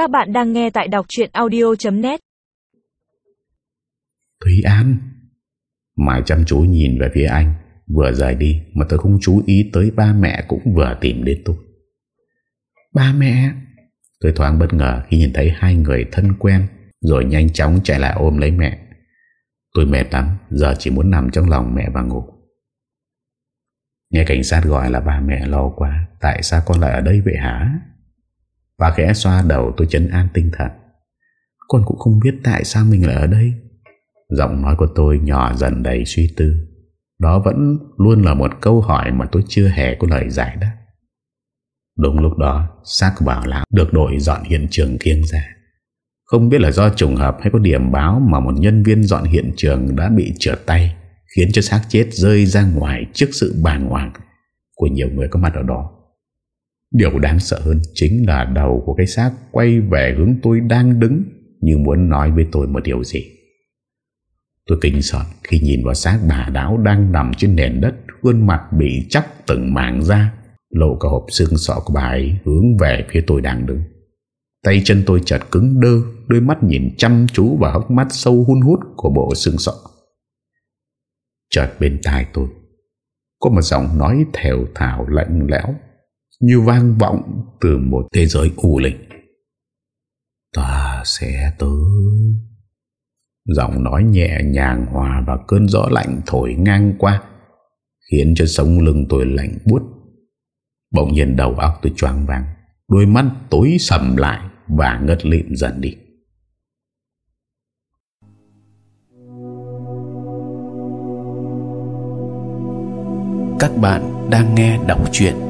Các bạn đang nghe tại đọc chuyện audio.net Thúy An Mai chăm chú nhìn về phía anh. Vừa rời đi Mà tôi không chú ý tới ba mẹ cũng vừa tìm đến tôi. Ba mẹ. Tôi thoáng bất ngờ khi nhìn thấy hai người thân quen Rồi nhanh chóng chạy lại ôm lấy mẹ. Tôi mệt lắm Giờ chỉ muốn nằm trong lòng mẹ và ngủ. Nghe cảnh sát gọi là ba mẹ lo quá Tại sao con lại ở đây vậy hả và khẽ xoa đầu tôi chấn an tinh thần. Con cũng không biết tại sao mình lại ở đây. Giọng nói của tôi nhỏ dần đầy suy tư. Đó vẫn luôn là một câu hỏi Mà tôi chưa hề có lời giải đáp. Đúng lúc đó, Xác bảo lão được đội dọn hiện trường kiêng ra Không biết là do trùng hợp hay có điểm báo Mà một nhân viên dọn hiện trường đã bị trượt tay, Khiến cho xác chết rơi ra ngoài Trước sự bàng hoàng Của nhiều người có mặt ở đó. Điều đáng sợ hơn chính là đầu của cái xác quay về hướng tôi đang đứng như muốn nói với tôi một điều gì. Tôi kinh sợ khi nhìn vào xác bà đáo đang nằm trên nền đất, khuôn mặt bị chóc từng mảng ra, lộ cả hộp xương sọ của bà ấy hướng về phía tôi đang đứng. Tay chân tôi chợt cứng đơ, đôi mắt nhìn chăm chú vào hốc mắt sâu hun hút của bộ xương sọ. Chợt bên tai tôi, có một giọng nói thèo thảo lạnh lẽo như vang vọng từ một thế giới u linh. Ta sẽ tới. Giọng nói nhẹ nhàng hòa và cơn gió lạnh thổi ngang qua, khiến cho sống lưng tôi lạnh buốt. Bỗng nhiên đầu óc tôi choáng váng, đôi mắt tối sầm lại và ngất lịm dần đi. Các bạn đang nghe đọc truyện